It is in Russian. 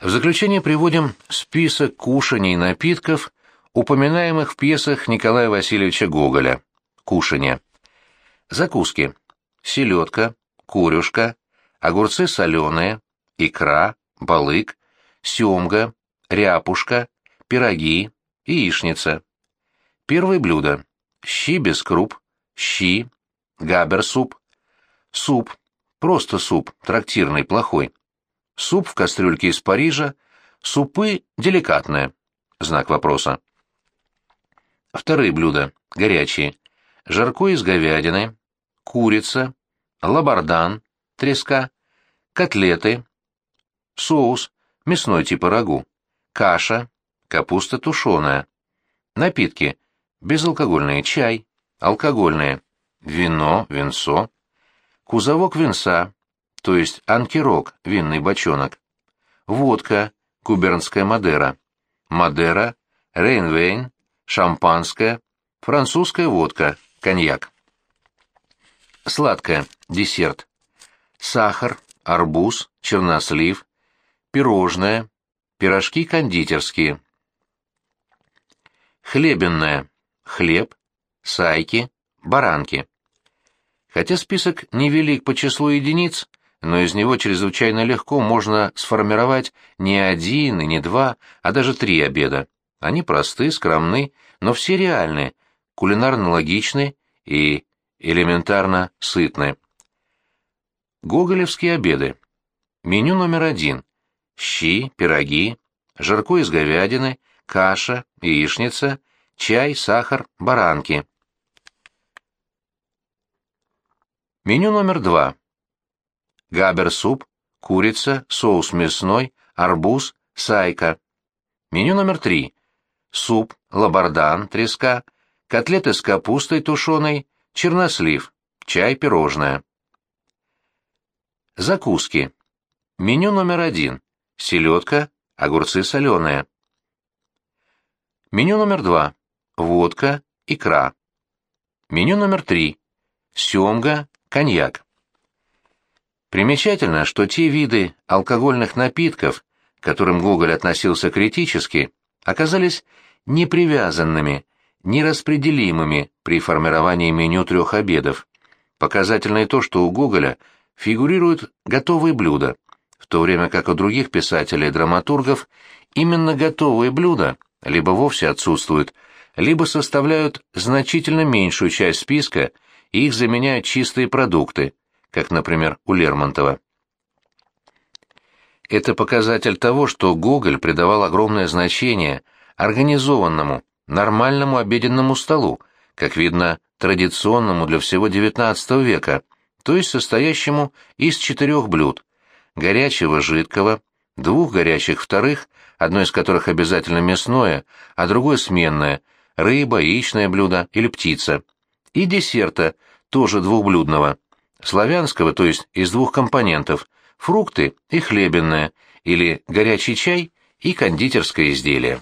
В заключение приводим список кушаний и напитков, упоминаемых в пьесах Николая Васильевича Гоголя. Кушанья. Закуски. Селедка, курюшка, огурцы соленые, икра, балык, семга, ряпушка, пироги, яичница. Первое блюдо. Щи без круп, щи, габер-суп. Суп. Просто суп, трактирный, плохой. Суп в кастрюльке из Парижа. Супы деликатные. Знак вопроса. Вторые блюда. Горячие. Жарко из говядины, курица, лабардан, треска, котлеты, соус, мясной типа рагу, каша, капуста тушеная. Напитки. Безалкогольные чай, алкогольные, вино, винцо, кузовок винца, то есть анкерок, винный бочонок, водка, губернская Мадера, Мадера, Рейнвейн, шампанское, французская водка, коньяк. Сладкое, десерт. Сахар, арбуз, чернослив, пирожное, пирожки кондитерские. Хлебенное, хлеб, сайки, баранки. Хотя список невелик по числу единиц, но из него чрезвычайно легко можно сформировать не один и не два, а даже три обеда. Они просты, скромны, но все реальны, кулинарно логичны и элементарно сытны. Гоголевские обеды. Меню номер один. Щи, пироги, жарко из говядины, каша, яичница, чай, сахар, баранки. Меню номер два. Габер-суп, курица, соус мясной, арбуз, сайка. Меню номер три. Суп, лабардан, треска, котлеты с капустой тушеной, чернослив, чай, пирожное. Закуски. Меню номер один. Селедка, огурцы соленые. Меню номер два. Водка, икра. Меню номер три. Семга, коньяк. Примечательно, что те виды алкогольных напитков, к которым Гоголь относился критически, оказались непривязанными, нераспределимыми при формировании меню трех обедов. Показательно и то, что у Гоголя фигурируют готовые блюда, в то время как у других писателей и драматургов именно готовые блюда либо вовсе отсутствуют, либо составляют значительно меньшую часть списка и их заменяют чистые продукты, как, например, у Лермонтова. Это показатель того, что Гоголь придавал огромное значение организованному, нормальному обеденному столу, как видно, традиционному для всего XIX века, то есть состоящему из четырех блюд – горячего, жидкого, двух горячих вторых, одно из которых обязательно мясное, а другое сменное – рыба, яичное блюдо или птица, и десерта, тоже двухблюдного – славянского, то есть из двух компонентов – фрукты и хлебенное, или горячий чай и кондитерское изделие.